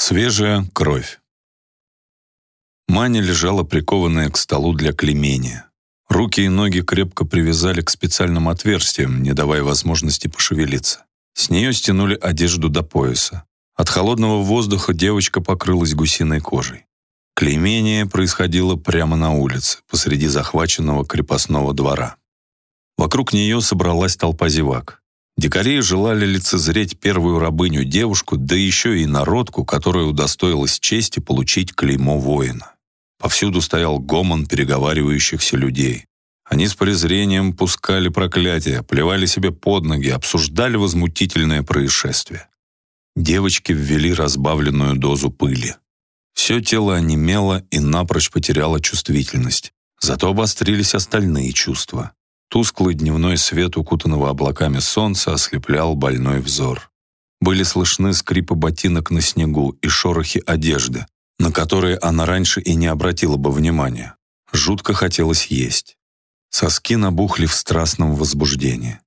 Свежая кровь. Маня лежала прикованная к столу для клеймения. Руки и ноги крепко привязали к специальным отверстиям, не давая возможности пошевелиться. С нее стянули одежду до пояса. От холодного воздуха девочка покрылась гусиной кожей. Клеймение происходило прямо на улице, посреди захваченного крепостного двора. Вокруг нее собралась толпа зевак. Дикари желали лицезреть первую рабыню девушку, да еще и народку, которая удостоилась чести получить клеймо воина. Повсюду стоял гомон переговаривающихся людей. Они с презрением пускали проклятия, плевали себе под ноги, обсуждали возмутительное происшествие. Девочки ввели разбавленную дозу пыли. Все тело онемело и напрочь потеряло чувствительность. Зато обострились остальные чувства. Тусклый дневной свет укутанного облаками солнца ослеплял больной взор. Были слышны скрипы ботинок на снегу и шорохи одежды, на которые она раньше и не обратила бы внимания. Жутко хотелось есть. Соски набухли в страстном возбуждении.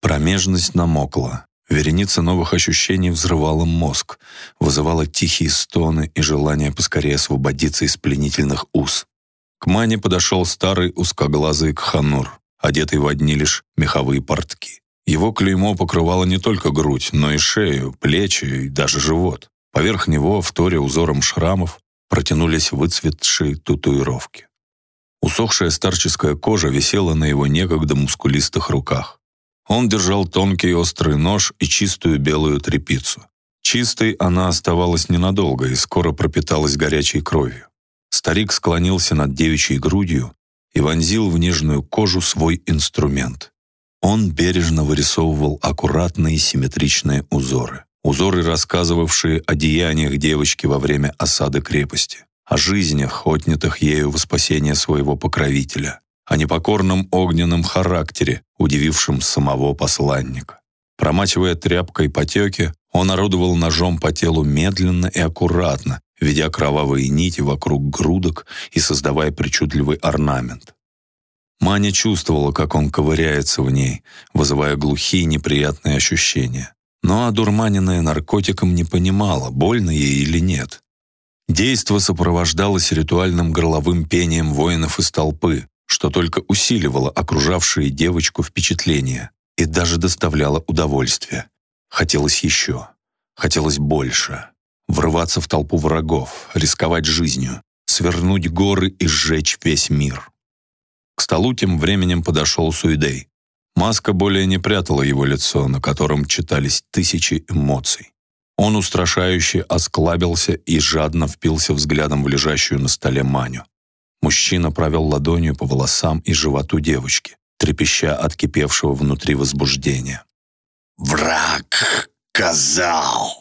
Промежность намокла. Вереница новых ощущений взрывала мозг, вызывала тихие стоны и желание поскорее освободиться из пленительных уз. К Мане подошел старый узкоглазый Кханур одетый в одни лишь меховые портки. Его клеймо покрывало не только грудь, но и шею, плечи и даже живот. Поверх него, вторя узором шрамов, протянулись выцветшие татуировки. Усохшая старческая кожа висела на его некогда мускулистых руках. Он держал тонкий острый нож и чистую белую тряпицу. Чистой она оставалась ненадолго и скоро пропиталась горячей кровью. Старик склонился над девичьей грудью и вонзил в нежную кожу свой инструмент. Он бережно вырисовывал аккуратные симметричные узоры. Узоры, рассказывавшие о деяниях девочки во время осады крепости, о жизнях, отнятых ею во спасение своего покровителя, о непокорном огненном характере, удивившем самого посланника. Промачивая тряпкой потеки, он орудовал ножом по телу медленно и аккуратно, ведя кровавые нити вокруг грудок и создавая причудливый орнамент. Маня чувствовала, как он ковыряется в ней, вызывая глухие неприятные ощущения. Но одурманенная наркотиком не понимала, больно ей или нет. Действо сопровождалось ритуальным горловым пением воинов из толпы, что только усиливало окружавшие девочку впечатления и даже доставляло удовольствие. Хотелось еще, хотелось больше врываться в толпу врагов, рисковать жизнью, свернуть горы и сжечь весь мир. К столу тем временем подошел Суидей. Маска более не прятала его лицо, на котором читались тысячи эмоций. Он устрашающе осклабился и жадно впился взглядом в лежащую на столе Маню. Мужчина провел ладонью по волосам и животу девочки, трепеща от кипевшего внутри возбуждения. «Враг казал!»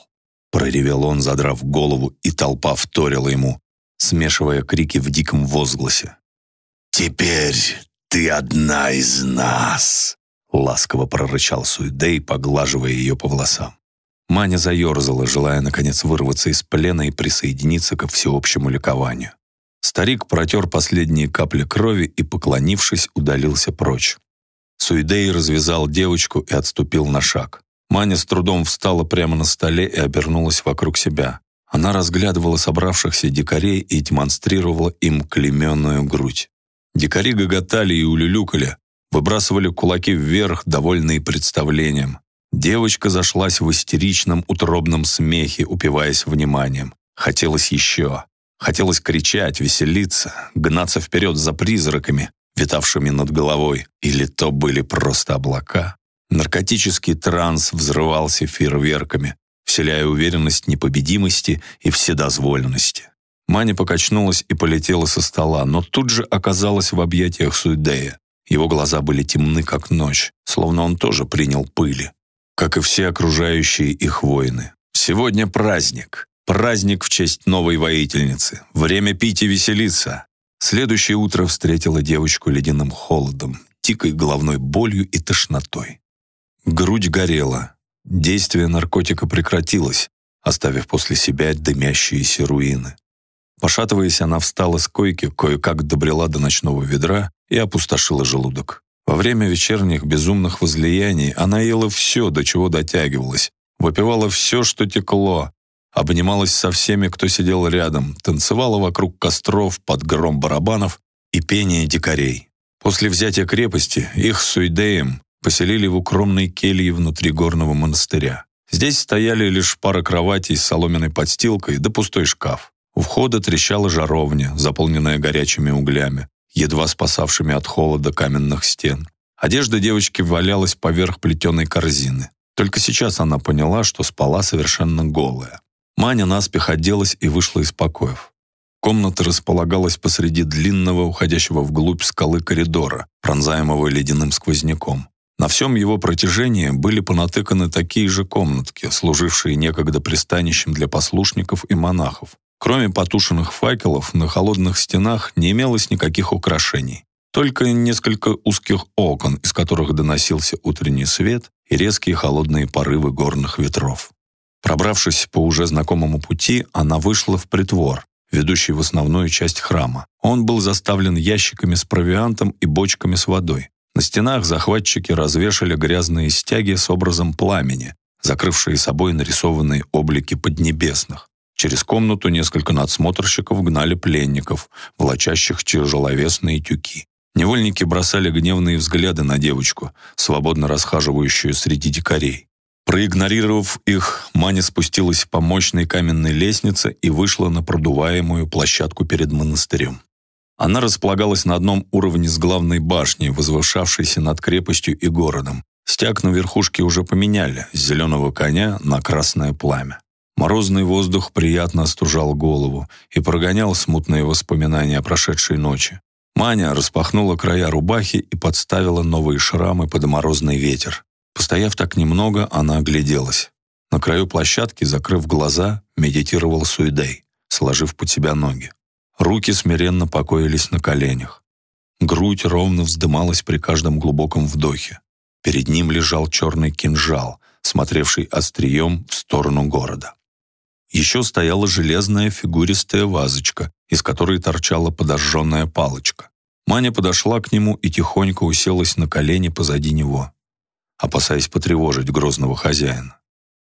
Проревел он, задрав голову, и толпа вторила ему, смешивая крики в диком возгласе. «Теперь ты одна из нас!» Ласково прорычал Суидей, поглаживая ее по волосам. Маня заерзала, желая, наконец, вырваться из плена и присоединиться ко всеобщему ликованию. Старик протер последние капли крови и, поклонившись, удалился прочь. Суидей развязал девочку и отступил на шаг. Маня с трудом встала прямо на столе и обернулась вокруг себя. Она разглядывала собравшихся дикарей и демонстрировала им клеменную грудь. Дикари гоготали и улюлюкали, выбрасывали кулаки вверх, довольные представлением. Девочка зашлась в истеричном утробном смехе, упиваясь вниманием. Хотелось еще. Хотелось кричать, веселиться, гнаться вперед за призраками, витавшими над головой. Или то были просто облака. Наркотический транс взрывался фейерверками, вселяя уверенность непобедимости и вседозволенности. Маня покачнулась и полетела со стола, но тут же оказалась в объятиях Суидея. Его глаза были темны, как ночь, словно он тоже принял пыли, как и все окружающие их воины. Сегодня праздник. Праздник в честь новой воительницы. Время пить и веселиться. Следующее утро встретило девочку ледяным холодом, дикой головной болью и тошнотой. Грудь горела. Действие наркотика прекратилось, оставив после себя дымящиеся руины. Пошатываясь, она встала с койки, кое-как добрела до ночного ведра и опустошила желудок. Во время вечерних безумных возлияний она ела все, до чего дотягивалась, выпивала все, что текло, обнималась со всеми, кто сидел рядом, танцевала вокруг костров под гром барабанов и пение дикарей. После взятия крепости их с Суидеем поселили в укромной келье внутри горного монастыря. Здесь стояли лишь пара кроватей с соломенной подстилкой да пустой шкаф. У входа трещала жаровня, заполненная горячими углями, едва спасавшими от холода каменных стен. Одежда девочки валялась поверх плетеной корзины. Только сейчас она поняла, что спала совершенно голая. Маня наспех оделась и вышла из покоев. Комната располагалась посреди длинного, уходящего вглубь скалы коридора, пронзаемого ледяным сквозняком. На всем его протяжении были понатыканы такие же комнатки, служившие некогда пристанищем для послушников и монахов. Кроме потушенных факелов, на холодных стенах не имелось никаких украшений. Только несколько узких окон, из которых доносился утренний свет и резкие холодные порывы горных ветров. Пробравшись по уже знакомому пути, она вышла в притвор, ведущий в основную часть храма. Он был заставлен ящиками с провиантом и бочками с водой. На стенах захватчики развешали грязные стяги с образом пламени, закрывшие собой нарисованные облики поднебесных. Через комнату несколько надсмотрщиков гнали пленников, волочащих тяжеловесные тюки. Невольники бросали гневные взгляды на девочку, свободно расхаживающую среди дикарей. Проигнорировав их, Маня спустилась по мощной каменной лестнице и вышла на продуваемую площадку перед монастырем. Она располагалась на одном уровне с главной башней, возвышавшейся над крепостью и городом. Стяг на верхушке уже поменяли с зеленого коня на красное пламя. Морозный воздух приятно остужал голову и прогонял смутные воспоминания о прошедшей ночи. Маня распахнула края рубахи и подставила новые шрамы под морозный ветер. Постояв так немного, она огляделась. На краю площадки, закрыв глаза, медитировал Суидей, сложив под себя ноги. Руки смиренно покоились на коленях. Грудь ровно вздымалась при каждом глубоком вдохе. Перед ним лежал черный кинжал, смотревший острием в сторону города. Еще стояла железная фигуристая вазочка, из которой торчала подожженная палочка. Маня подошла к нему и тихонько уселась на колени позади него опасаясь потревожить грозного хозяина.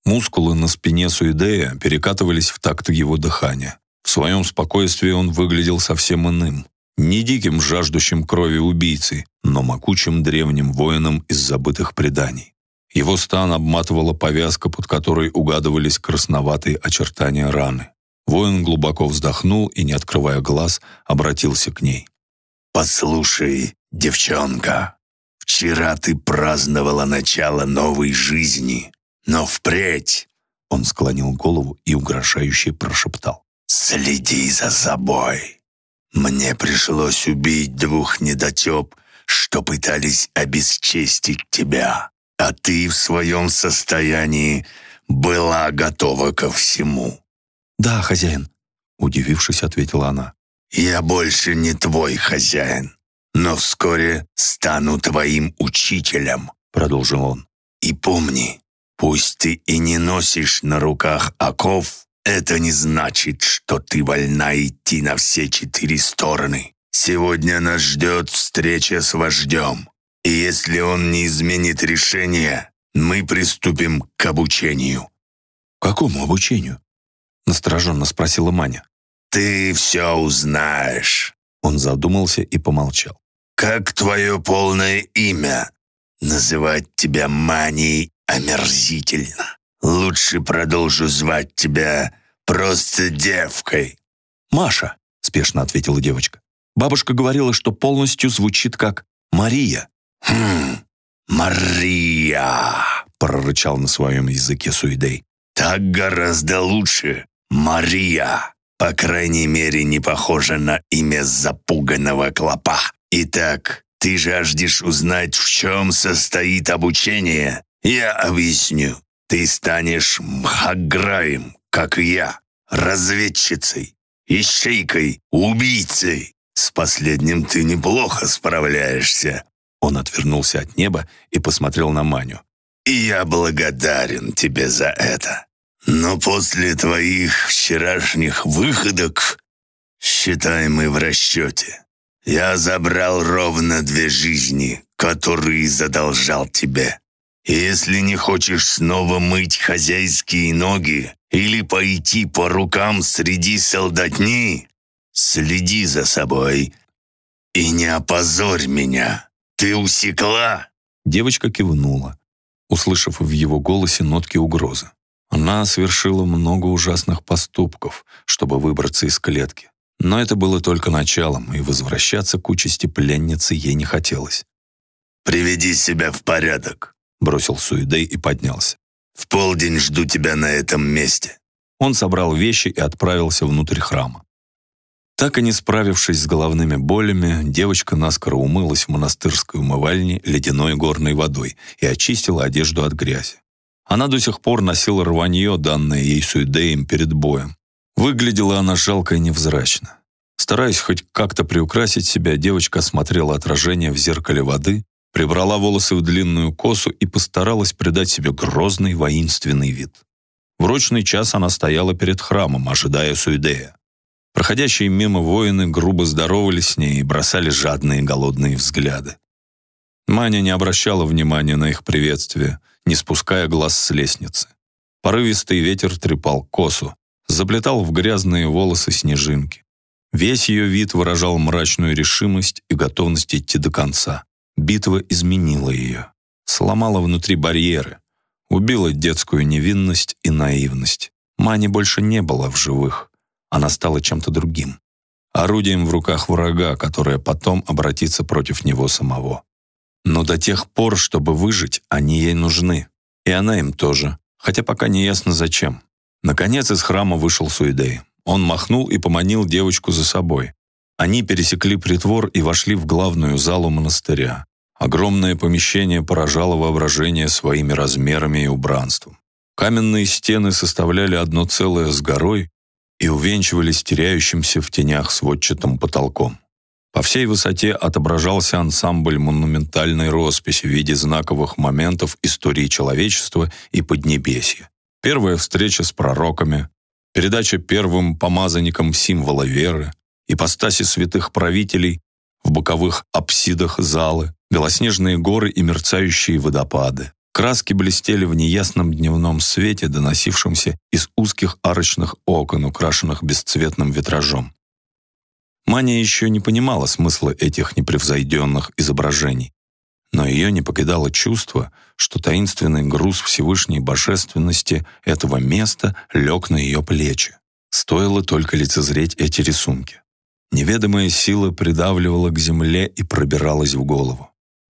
Мускулы на спине Суидея перекатывались в такт его дыхания. В своем спокойствии он выглядел совсем иным. Не диким, жаждущим крови убийцей, но могучим древним воином из забытых преданий. Его стан обматывала повязка, под которой угадывались красноватые очертания раны. Воин глубоко вздохнул и, не открывая глаз, обратился к ней. «Послушай, девчонка, Вчера ты праздновала начало новой жизни, но впредь...» Он склонил голову и угрожающе прошептал. «Следи за собой. Мне пришлось убить двух недотеп, что пытались обесчестить тебя, а ты в своем состоянии была готова ко всему». «Да, хозяин», — удивившись, ответила она. «Я больше не твой хозяин но вскоре стану твоим учителем», — продолжил он. «И помни, пусть ты и не носишь на руках оков, это не значит, что ты вольна идти на все четыре стороны. Сегодня нас ждет встреча с вождем, и если он не изменит решение, мы приступим к обучению». «Какому обучению?» — настороженно спросила Маня. «Ты все узнаешь». Он задумался и помолчал. «Как твое полное имя? Называть тебя Манией омерзительно. Лучше продолжу звать тебя просто девкой». «Маша», — спешно ответила девочка. «Бабушка говорила, что полностью звучит как Мария». «Хм, Мария», — прорычал на своем языке Суидей. «Так гораздо лучше. Мария. По крайней мере, не похоже на имя запуганного клопа». Итак, ты жаждешь узнать, в чем состоит обучение? Я объясню. Ты станешь мхаграем, как и я, разведчицей, ищейкой, убийцей. С последним ты неплохо справляешься. Он отвернулся от неба и посмотрел на Маню. И я благодарен тебе за это. Но после твоих вчерашних выходок, считай, мы в расчете. Я забрал ровно две жизни, которые задолжал тебе. И если не хочешь снова мыть хозяйские ноги или пойти по рукам среди солдатни? Следи за собой и не опозорь меня. Ты усекла?» Девочка кивнула, услышав в его голосе нотки угрозы. Она совершила много ужасных поступков, чтобы выбраться из клетки. Но это было только началом, и возвращаться к участи пленницы ей не хотелось. «Приведи себя в порядок», — бросил Суидей и поднялся. «В полдень жду тебя на этом месте». Он собрал вещи и отправился внутрь храма. Так и не справившись с головными болями, девочка наскоро умылась в монастырской умывальне ледяной горной водой и очистила одежду от грязи. Она до сих пор носила рванье, данное ей Суидеем перед боем. Выглядела она жалко и невзрачно. Стараясь хоть как-то приукрасить себя, девочка осмотрела отражение в зеркале воды, прибрала волосы в длинную косу и постаралась придать себе грозный воинственный вид. В рочный час она стояла перед храмом, ожидая Суидея. Проходящие мимо воины грубо здоровались с ней и бросали жадные голодные взгляды. Маня не обращала внимания на их приветствие, не спуская глаз с лестницы. Порывистый ветер трепал косу, заплетал в грязные волосы снежинки. Весь ее вид выражал мрачную решимость и готовность идти до конца. Битва изменила ее, сломала внутри барьеры, убила детскую невинность и наивность. Мани больше не было в живых. Она стала чем-то другим. Орудием в руках врага, которое потом обратится против него самого. Но до тех пор, чтобы выжить, они ей нужны. И она им тоже, хотя пока не ясно зачем. Наконец из храма вышел Суидей. Он махнул и поманил девочку за собой. Они пересекли притвор и вошли в главную залу монастыря. Огромное помещение поражало воображение своими размерами и убранством. Каменные стены составляли одно целое с горой и увенчивались теряющимся в тенях сводчатым потолком. По всей высоте отображался ансамбль монументальной росписи в виде знаковых моментов истории человечества и Поднебесья первая встреча с пророками, передача первым помазанникам символа веры, ипостаси святых правителей в боковых апсидах залы, белоснежные горы и мерцающие водопады. Краски блестели в неясном дневном свете, доносившемся из узких арочных окон, украшенных бесцветным витражом. Маня еще не понимала смысла этих непревзойденных изображений, но ее не покидало чувство, что таинственный груз Всевышней Божественности этого места лег на ее плечи. Стоило только лицезреть эти рисунки. Неведомая сила придавливала к земле и пробиралась в голову.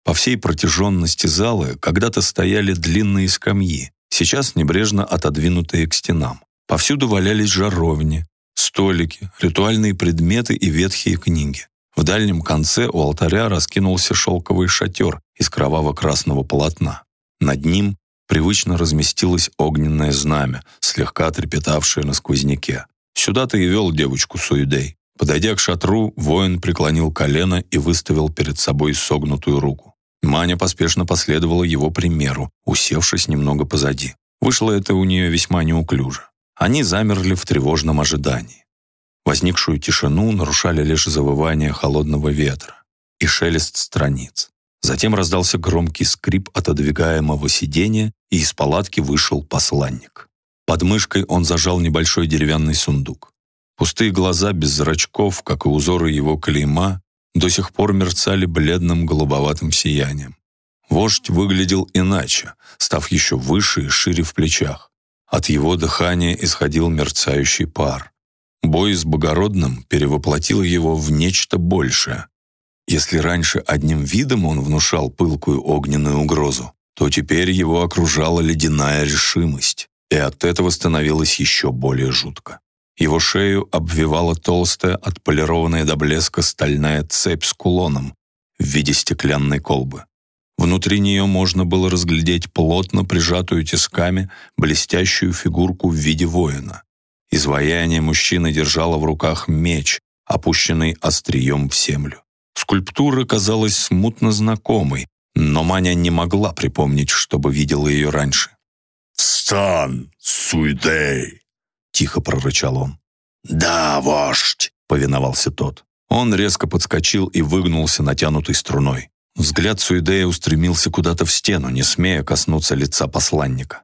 По всей протяженности зала когда-то стояли длинные скамьи, сейчас небрежно отодвинутые к стенам. Повсюду валялись жаровни, столики, ритуальные предметы и ветхие книги. В дальнем конце у алтаря раскинулся шелковый шатер из кроваво-красного полотна. Над ним привычно разместилось огненное знамя, слегка трепетавшее на сквозняке. Сюда-то и вел девочку Суидей. Подойдя к шатру, воин преклонил колено и выставил перед собой согнутую руку. Маня поспешно последовала его примеру, усевшись немного позади. Вышло это у нее весьма неуклюже. Они замерли в тревожном ожидании. Возникшую тишину нарушали лишь завывание холодного ветра и шелест страниц. Затем раздался громкий скрип отодвигаемого сидения, и из палатки вышел посланник. Под мышкой он зажал небольшой деревянный сундук. Пустые глаза без зрачков, как и узоры его клейма, до сих пор мерцали бледным голубоватым сиянием. Вождь выглядел иначе, став еще выше и шире в плечах. От его дыхания исходил мерцающий пар. Бой с Богородным перевоплотил его в нечто большее. Если раньше одним видом он внушал пылкую огненную угрозу, то теперь его окружала ледяная решимость, и от этого становилось еще более жутко. Его шею обвивала толстая, отполированная до блеска стальная цепь с кулоном в виде стеклянной колбы. Внутри нее можно было разглядеть плотно прижатую тисками блестящую фигурку в виде воина. Изваяние мужчины держало в руках меч, опущенный острием в землю. Скульптура казалась смутно знакомой, но Маня не могла припомнить, чтобы видела ее раньше. «Встань, Суидей!» — тихо прорычал он. «Да, вождь!» — повиновался тот. Он резко подскочил и выгнулся натянутой струной. Взгляд Суидея устремился куда-то в стену, не смея коснуться лица посланника.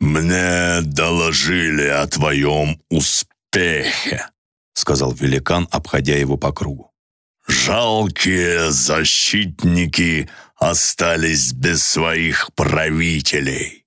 «Мне доложили о твоем успехе», — сказал великан, обходя его по кругу. «Жалкие защитники остались без своих правителей.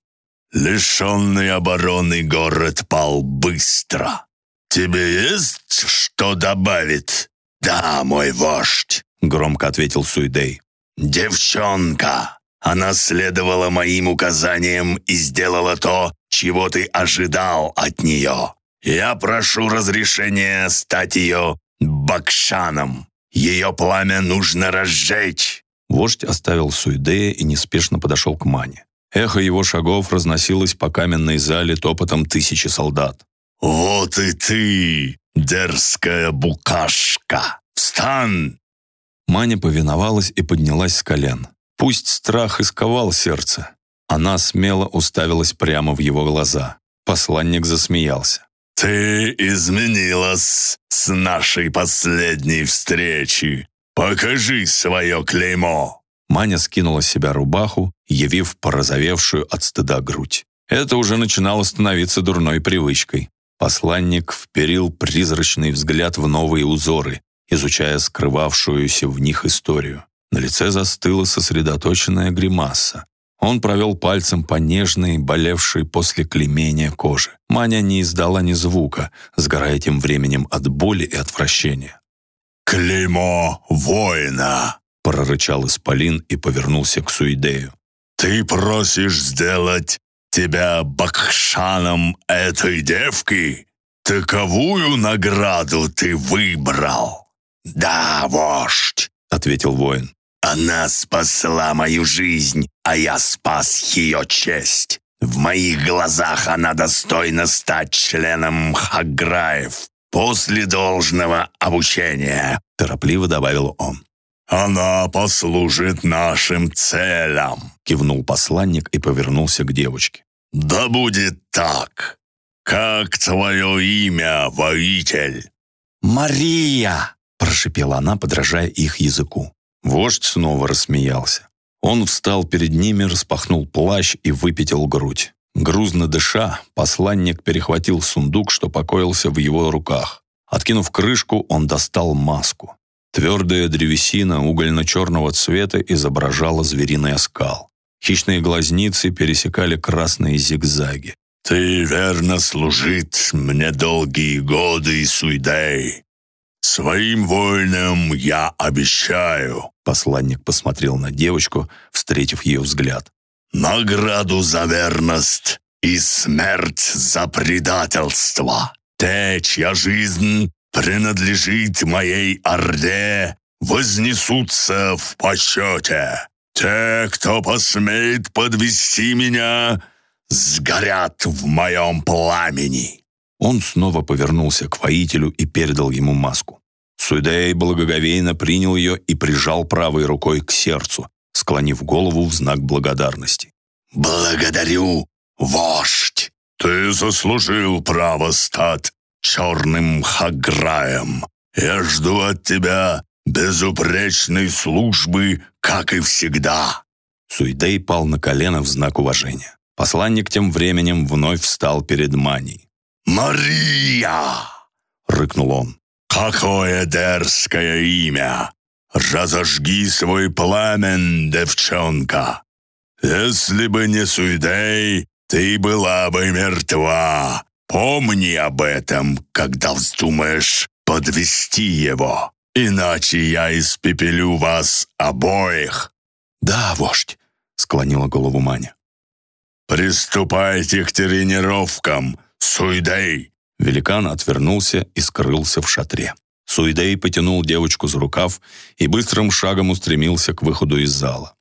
Лишенный обороны город пал быстро. Тебе есть что добавить?» «Да, мой вождь», — громко ответил Суидей. «Девчонка, она следовала моим указаниям и сделала то, чего ты ожидал от нее. Я прошу разрешения стать ее Бакшаном. Ее пламя нужно разжечь». Вождь оставил Суидея и неспешно подошел к Мане. Эхо его шагов разносилось по каменной зале топотом тысячи солдат. «Вот и ты, дерзкая букашка! Встань!» Маня повиновалась и поднялась с колен. Пусть страх исковал сердце. Она смело уставилась прямо в его глаза. Посланник засмеялся. «Ты изменилась с нашей последней встречи. Покажи свое клеймо!» Маня скинула с себя рубаху, явив порозовевшую от стыда грудь. Это уже начинало становиться дурной привычкой. Посланник вперил призрачный взгляд в новые узоры, изучая скрывавшуюся в них историю. На лице застыла сосредоточенная гримаса. Он провел пальцем по нежной, болевшей после клеймения кожи. Маня не издала ни звука, сгорая тем временем от боли и отвращения. «Клеймо воина!» — прорычал Исполин и повернулся к Суидею. «Ты просишь сделать тебя бакшаном этой девки? Таковую награду ты выбрал?» «Да, вождь!» — ответил воин. Она спасла мою жизнь, а я спас ее честь. В моих глазах она достойна стать членом Хаграев после должного обучения», — торопливо добавил он. «Она послужит нашим целям», — кивнул посланник и повернулся к девочке. «Да будет так. Как твое имя, воитель?» «Мария!» — прошипела она, подражая их языку. Вождь снова рассмеялся. Он встал перед ними, распахнул плащ и выпятил грудь. Грузно дыша, посланник перехватил сундук, что покоился в его руках. Откинув крышку, он достал маску. Твердая древесина угольно-черного цвета изображала звериный оскал. Хищные глазницы пересекали красные зигзаги. «Ты верно служит мне долгие годы, Суйдей. Своим воинам я обещаю, Посланник посмотрел на девочку, встретив ее взгляд. «Награду за верность и смерть за предательство. Те, чья жизнь принадлежит моей Орде, вознесутся в почете. Те, кто посмеет подвести меня, сгорят в моем пламени». Он снова повернулся к воителю и передал ему маску. Суидей благоговейно принял ее и прижал правой рукой к сердцу, склонив голову в знак благодарности. «Благодарю, вождь! Ты заслужил право стать черным хаграем. Я жду от тебя безупречной службы, как и всегда». Суидей пал на колено в знак уважения. Посланник тем временем вновь встал перед Маней. «Мария!» — рыкнул он. «Какое дерзкое имя! Разожги свой пламен, девчонка! Если бы не Суидей, ты была бы мертва. Помни об этом, когда вздумаешь подвести его, иначе я испепелю вас обоих». «Да, вождь», — склонила голову Маня. «Приступайте к тренировкам, Суидей!» Великан отвернулся и скрылся в шатре. Суидей потянул девочку за рукав и быстрым шагом устремился к выходу из зала.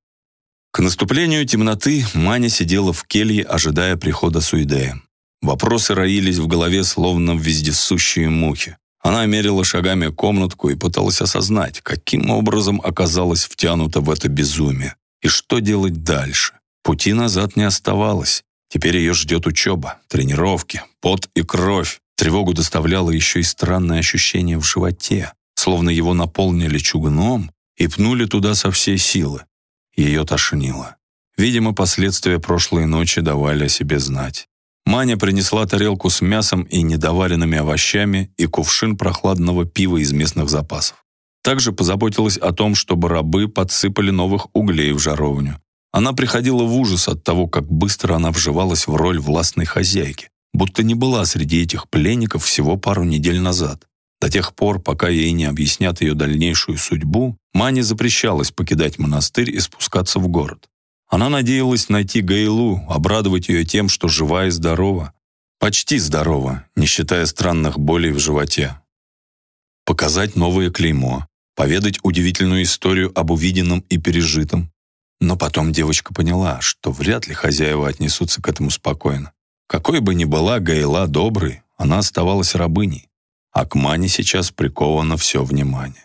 К наступлению темноты Маня сидела в келье, ожидая прихода Суидея. Вопросы роились в голове, словно вездесущие мухи. Она мерила шагами комнатку и пыталась осознать, каким образом оказалась втянута в это безумие. И что делать дальше? Пути назад не оставалось. Теперь ее ждет учеба, тренировки, пот и кровь. Тревогу доставляло еще и странное ощущение в животе, словно его наполнили чугуном и пнули туда со всей силы. Ее тошнило. Видимо, последствия прошлой ночи давали о себе знать. Маня принесла тарелку с мясом и недоваренными овощами и кувшин прохладного пива из местных запасов. Также позаботилась о том, чтобы рабы подсыпали новых углей в жаровню. Она приходила в ужас от того, как быстро она вживалась в роль властной хозяйки, будто не была среди этих пленников всего пару недель назад. До тех пор, пока ей не объяснят ее дальнейшую судьбу, Мане запрещалось покидать монастырь и спускаться в город. Она надеялась найти Гайлу, обрадовать ее тем, что жива и здорова. Почти здорова, не считая странных болей в животе. Показать новое клеймо, поведать удивительную историю об увиденном и пережитом. Но потом девочка поняла, что вряд ли хозяева отнесутся к этому спокойно. Какой бы ни была Гайла доброй, она оставалась рабыней. А к Мане сейчас приковано все внимание.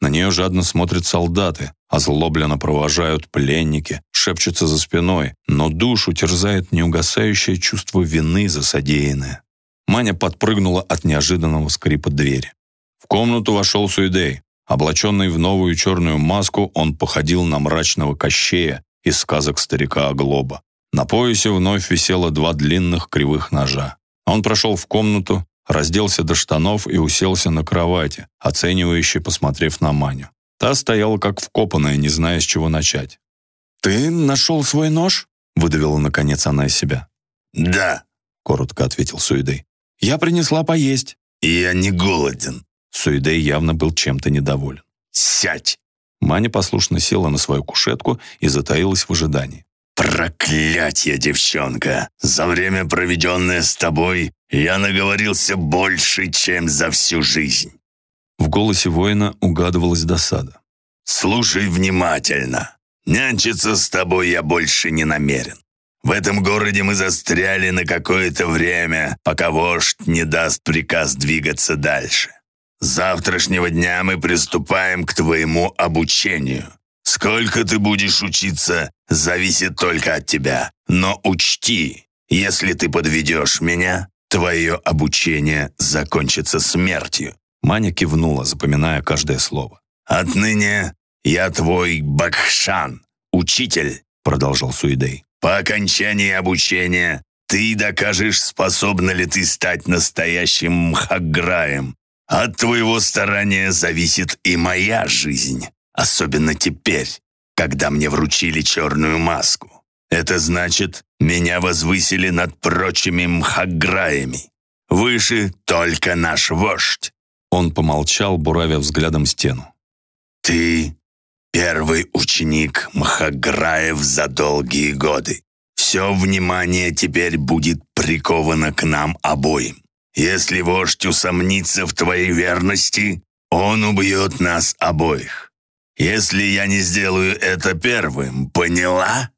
На нее жадно смотрят солдаты, озлобленно провожают пленники, шепчутся за спиной, но душу терзает неугасающее чувство вины за содеянное. Маня подпрыгнула от неожиданного скрипа двери. В комнату вошел Суидей. Облаченный в новую черную маску, он походил на мрачного кощея из сказок старика Оглоба. На поясе вновь висело два длинных кривых ножа. Он прошел в комнату, разделся до штанов и уселся на кровати, оценивающе посмотрев на Маню. Та стояла как вкопанная, не зная, с чего начать. «Ты нашел свой нож?» — выдавила, наконец, она из себя. «Да», — коротко ответил Суидей. «Я принесла поесть». «Я не голоден». Суидей явно был чем-то недоволен. «Сядь!» Маня послушно села на свою кушетку и затаилась в ожидании. «Проклятье, девчонка! За время, проведенное с тобой, я наговорился больше, чем за всю жизнь». В голосе воина угадывалась досада. «Слушай внимательно. Нянчиться с тобой я больше не намерен. В этом городе мы застряли на какое-то время, пока вождь не даст приказ двигаться дальше. С завтрашнего дня мы приступаем к твоему обучению. Сколько ты будешь учиться, зависит только от тебя. Но учти, если ты подведешь меня, твое обучение закончится смертью». Маня кивнула, запоминая каждое слово. «Отныне я твой Бакшан, учитель», продолжал Суидей. «По окончании обучения ты докажешь, способна ли ты стать настоящим Мхаграем. От твоего старания зависит и моя жизнь. Особенно теперь, когда мне вручили черную маску. Это значит, меня возвысили над прочими мхаграями. Выше только наш вождь. Он помолчал, буравя взглядом стену. Ты первый ученик Мхаграев за долгие годы. Все внимание теперь будет приковано к нам обоим. Если вождь усомнится в твоей верности, он убьет нас обоих. Если я не сделаю это первым, поняла?»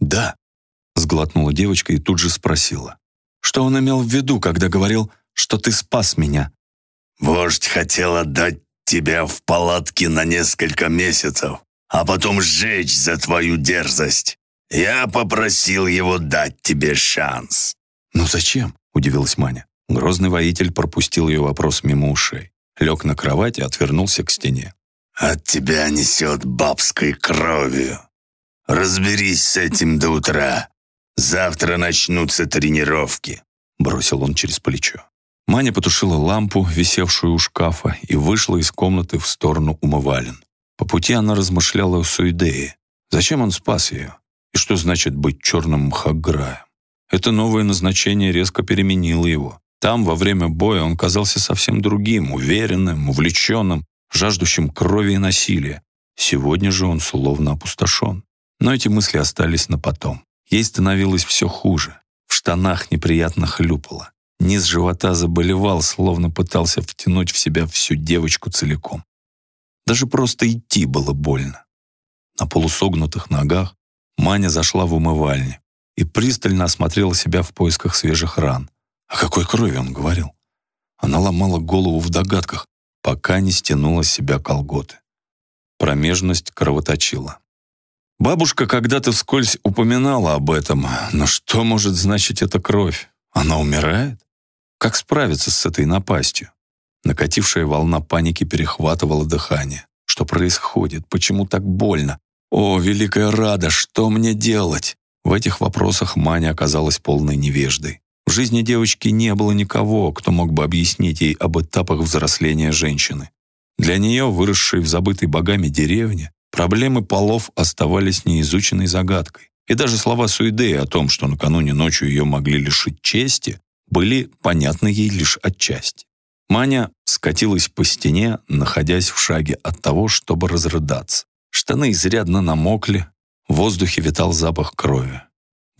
«Да», — сглотнула девочка и тут же спросила. «Что он имел в виду, когда говорил, что ты спас меня?» «Вождь хотел отдать тебя в палатке на несколько месяцев, а потом сжечь за твою дерзость. Я попросил его дать тебе шанс». «Ну зачем?» — удивилась Маня. Грозный воитель пропустил ее вопрос мимо ушей. Лег на кровать и отвернулся к стене. От тебя несет бабской кровью. Разберись с этим до утра. Завтра начнутся тренировки», — бросил он через плечо. Маня потушила лампу, висевшую у шкафа, и вышла из комнаты в сторону умывалин. По пути она размышляла о Суидее. Зачем он спас ее? И что значит быть черным мхаграем? Это новое назначение резко переменило его. Там, во время боя, он казался совсем другим, уверенным, увлеченным, жаждущим крови и насилия. Сегодня же он словно опустошен. Но эти мысли остались на потом. Ей становилось все хуже. В штанах неприятно хлюпало. Низ живота заболевал, словно пытался втянуть в себя всю девочку целиком. Даже просто идти было больно. На полусогнутых ногах Маня зашла в умывальню и пристально осмотрела себя в поисках свежих ран. О какой крови он говорил? Она ломала голову в догадках, пока не стянула с себя колготы. Промежность кровоточила. Бабушка когда-то вскользь упоминала об этом, но что может значить эта кровь? Она умирает? Как справиться с этой напастью? Накатившая волна паники перехватывала дыхание. Что происходит? Почему так больно? О, великая Рада, что мне делать? В этих вопросах Маня оказалась полной невеждой. В жизни девочки не было никого, кто мог бы объяснить ей об этапах взросления женщины. Для нее, выросшей в забытой богами деревне, проблемы полов оставались неизученной загадкой. И даже слова Суидеи о том, что накануне ночью ее могли лишить чести, были понятны ей лишь отчасти. Маня скатилась по стене, находясь в шаге от того, чтобы разрыдаться. Штаны изрядно намокли, в воздухе витал запах крови.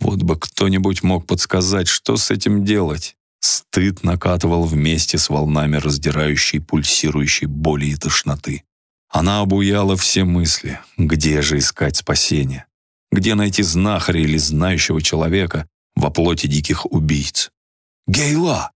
Вот бы кто-нибудь мог подсказать, что с этим делать. Стыд накатывал вместе с волнами раздирающей, пульсирующей боли и тошноты. Она обуяла все мысли. Где же искать спасение? Где найти знахаря или знающего человека во плоти диких убийц? Гейла!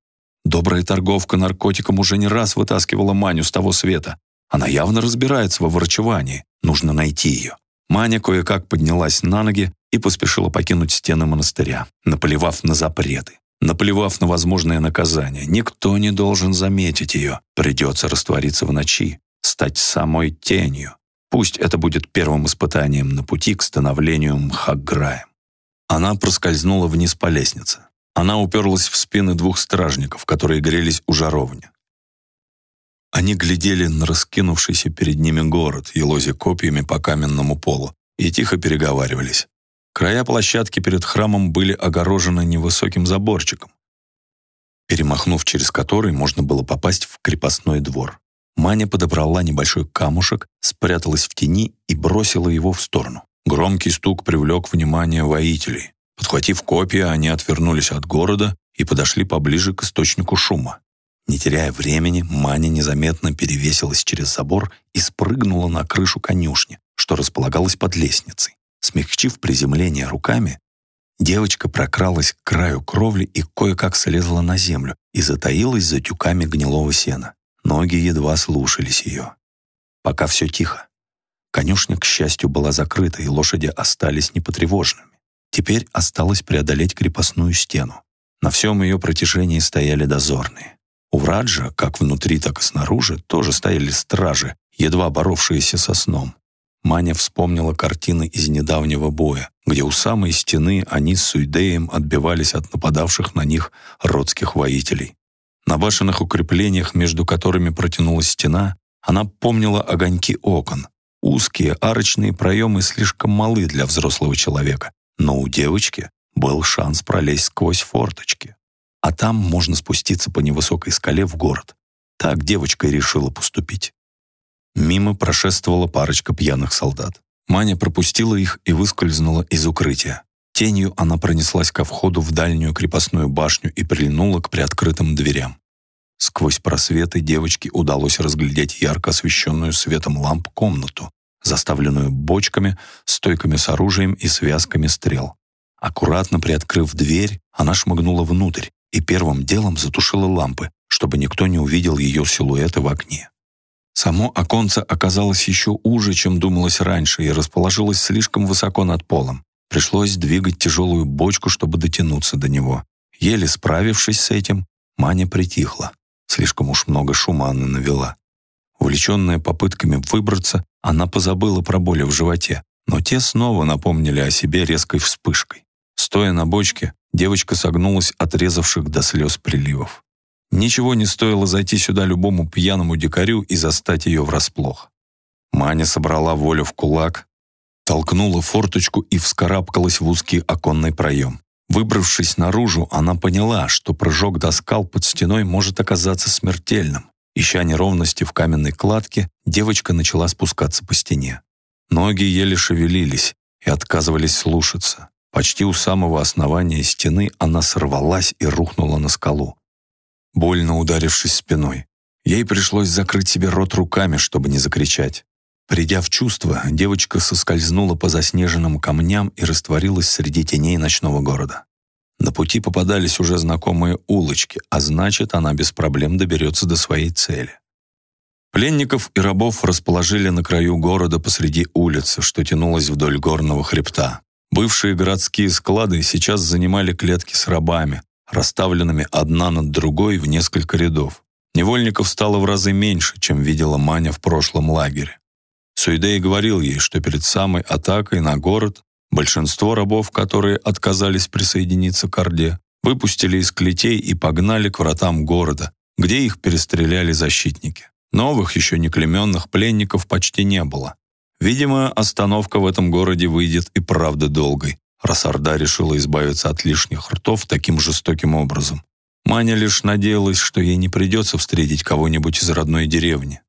Добрая торговка наркотиком уже не раз вытаскивала Маню с того света. Она явно разбирается во врачевании. Нужно найти ее. Маня кое-как поднялась на ноги и поспешила покинуть стены монастыря, наплевав на запреты, наплевав на возможное наказание. Никто не должен заметить ее. Придется раствориться в ночи, стать самой тенью. Пусть это будет первым испытанием на пути к становлению Мхаграем. Она проскользнула вниз по лестнице. Она уперлась в спины двух стражников, которые грелись у жаровни. Они глядели на раскинувшийся перед ними город, елозя копьями по каменному полу, и тихо переговаривались. Края площадки перед храмом были огорожены невысоким заборчиком, перемахнув через который можно было попасть в крепостной двор. Маня подобрала небольшой камушек, спряталась в тени и бросила его в сторону. Громкий стук привлек внимание воителей. Подхватив копья, они отвернулись от города и подошли поближе к источнику шума. Не теряя времени, Маня незаметно перевесилась через забор и спрыгнула на крышу конюшни, что располагалась под лестницей. Смягчив приземление руками, девочка прокралась к краю кровли и кое-как слезла на землю и затаилась за тюками гнилого сена. Ноги едва слушались ее. Пока все тихо. Конюшня, к счастью, была закрыта, и лошади остались непотревоженными. Теперь осталось преодолеть крепостную стену. На всем ее протяжении стояли дозорные. У Враджа, как внутри, так и снаружи, тоже стояли стражи, едва боровшиеся со сном. Маня вспомнила картины из недавнего боя, где у самой стены они с Суидеем отбивались от нападавших на них родских воителей. На башенных укреплениях, между которыми протянулась стена, она помнила огоньки окон. Узкие арочные проемы слишком малы для взрослого человека, но у девочки был шанс пролезть сквозь форточки. А там можно спуститься по невысокой скале в город. Так девочка и решила поступить. Мимо прошествовала парочка пьяных солдат. Маня пропустила их и выскользнула из укрытия. Тенью она пронеслась ко входу в дальнюю крепостную башню и прильнула к приоткрытым дверям. Сквозь просветы девочке удалось разглядеть ярко освещенную светом ламп комнату, заставленную бочками, стойками с оружием и связками стрел. Аккуратно приоткрыв дверь, она шмыгнула внутрь и первым делом затушила лампы, чтобы никто не увидел ее силуэта в окне. Само оконце оказалось еще уже, чем думалось раньше, и расположилось слишком высоко над полом. Пришлось двигать тяжелую бочку, чтобы дотянуться до него. Еле справившись с этим, Маня притихла. Слишком уж много шума она навела. Увлеченная попытками выбраться, она позабыла про боли в животе, но те снова напомнили о себе резкой вспышкой. Стоя на бочке, девочка согнулась от резавших до слез приливов. Ничего не стоило зайти сюда любому пьяному дикарю и застать ее врасплох. Маня собрала волю в кулак, толкнула форточку и вскарабкалась в узкий оконный проем. Выбравшись наружу, она поняла, что прыжок до скал под стеной может оказаться смертельным. Ища неровности в каменной кладке, девочка начала спускаться по стене. Ноги еле шевелились и отказывались слушаться. Почти у самого основания стены она сорвалась и рухнула на скалу, больно ударившись спиной. Ей пришлось закрыть себе рот руками, чтобы не закричать. Придя в чувство, девочка соскользнула по заснеженным камням и растворилась среди теней ночного города. На пути попадались уже знакомые улочки, а значит, она без проблем доберется до своей цели. Пленников и рабов расположили на краю города посреди улицы, что тянулась вдоль горного хребта. Бывшие городские склады сейчас занимали клетки с рабами, расставленными одна над другой в несколько рядов. Невольников стало в разы меньше, чем видела Маня в прошлом лагере. Суидей говорил ей, что перед самой атакой на город Большинство рабов, которые отказались присоединиться к Орде, выпустили из клетей и погнали к вратам города, где их перестреляли защитники. Новых, еще не клеменных пленников почти не было. Видимо, остановка в этом городе выйдет и правда долгой, раз Орда решила избавиться от лишних ртов таким жестоким образом. Маня лишь надеялась, что ей не придется встретить кого-нибудь из родной деревни.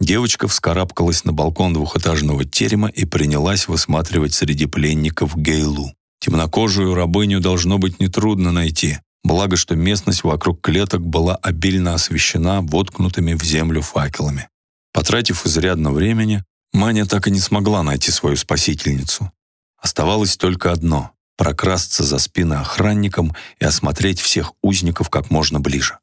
Девочка вскарабкалась на балкон двухэтажного терема и принялась высматривать среди пленников Гейлу. Темнокожую рабыню должно быть нетрудно найти, благо что местность вокруг клеток была обильно освещена воткнутыми в землю факелами. Потратив изрядно времени, Маня так и не смогла найти свою спасительницу. Оставалось только одно — прокрасться за спины охранникам и осмотреть всех узников как можно ближе.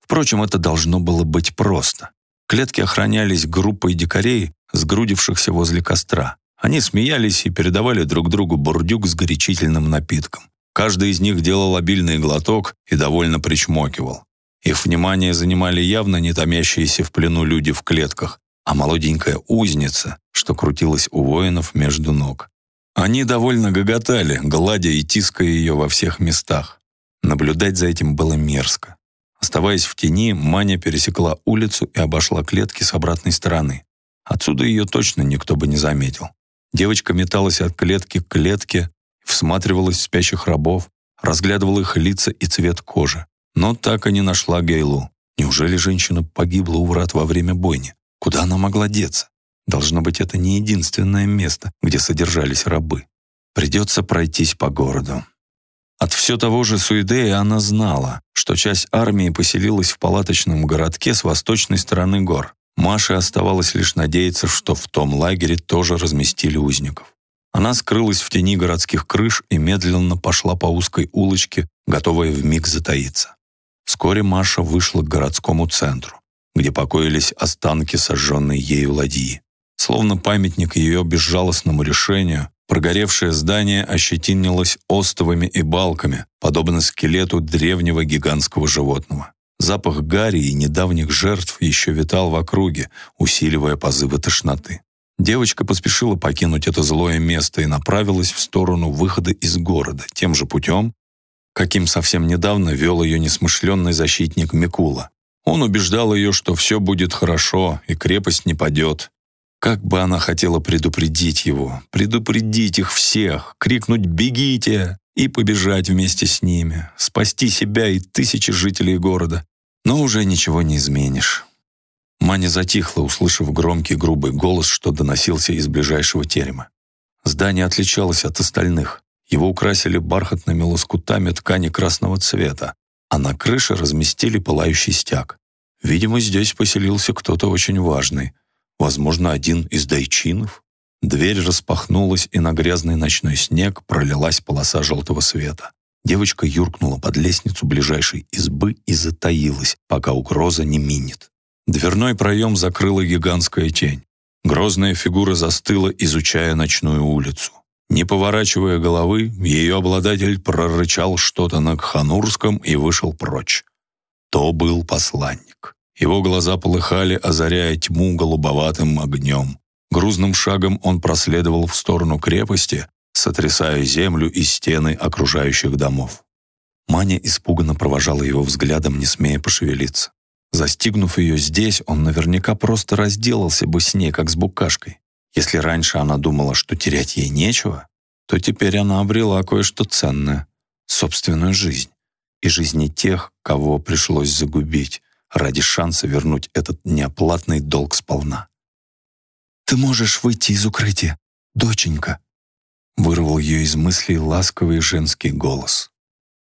Впрочем, это должно было быть просто. Клетки охранялись группой дикарей, сгрудившихся возле костра. Они смеялись и передавали друг другу бурдюк с горячительным напитком. Каждый из них делал обильный глоток и довольно причмокивал. Их внимание занимали явно не томящиеся в плену люди в клетках, а молоденькая узница, что крутилась у воинов между ног. Они довольно гоготали, гладя и тиская ее во всех местах. Наблюдать за этим было мерзко. Оставаясь в тени, Маня пересекла улицу и обошла клетки с обратной стороны. Отсюда ее точно никто бы не заметил. Девочка металась от клетки к клетке, всматривалась в спящих рабов, разглядывала их лица и цвет кожи, но так и не нашла Гейлу. Неужели женщина погибла у врат во время бойни? Куда она могла деться? Должно быть, это не единственное место, где содержались рабы. Придется пройтись по городу. От все того же Суидея она знала, что часть армии поселилась в палаточном городке с восточной стороны гор. Маше оставалось лишь надеяться, что в том лагере тоже разместили узников. Она скрылась в тени городских крыш и медленно пошла по узкой улочке, готовая вмиг затаиться. Вскоре Маша вышла к городскому центру, где покоились останки сожженной ею ладьи. Словно памятник ее безжалостному решению, Прогоревшее здание ощетинилось остовами и балками, подобно скелету древнего гигантского животного. Запах гари и недавних жертв еще витал в округе, усиливая позывы тошноты. Девочка поспешила покинуть это злое место и направилась в сторону выхода из города, тем же путем, каким совсем недавно вел ее несмышленный защитник Микула. Он убеждал ее, что все будет хорошо и крепость не падет, как бы она хотела предупредить его, предупредить их всех, крикнуть «Бегите!» и побежать вместе с ними, спасти себя и тысячи жителей города. Но уже ничего не изменишь. Маня затихла, услышав громкий грубый голос, что доносился из ближайшего терема. Здание отличалось от остальных. Его украсили бархатными лоскутами ткани красного цвета, а на крыше разместили пылающий стяг. Видимо, здесь поселился кто-то очень важный — Возможно, один из дайчинов? Дверь распахнулась, и на грязный ночной снег пролилась полоса желтого света. Девочка юркнула под лестницу ближайшей избы и затаилась, пока угроза не минет. Дверной проем закрыла гигантская тень. Грозная фигура застыла, изучая ночную улицу. Не поворачивая головы, ее обладатель прорычал что-то на кханурском и вышел прочь. То был посланник. Его глаза полыхали, озаряя тьму голубоватым огнем. Грузным шагом он проследовал в сторону крепости, сотрясая землю и стены окружающих домов. Маня испуганно провожала его взглядом, не смея пошевелиться. Застигнув ее здесь, он наверняка просто разделался бы с ней, как с букашкой. Если раньше она думала, что терять ей нечего, то теперь она обрела кое-что ценное — собственную жизнь и жизни тех, кого пришлось загубить ради шанса вернуть этот неоплатный долг сполна. «Ты можешь выйти из укрытия, доченька!» Вырвал ее из мыслей ласковый женский голос.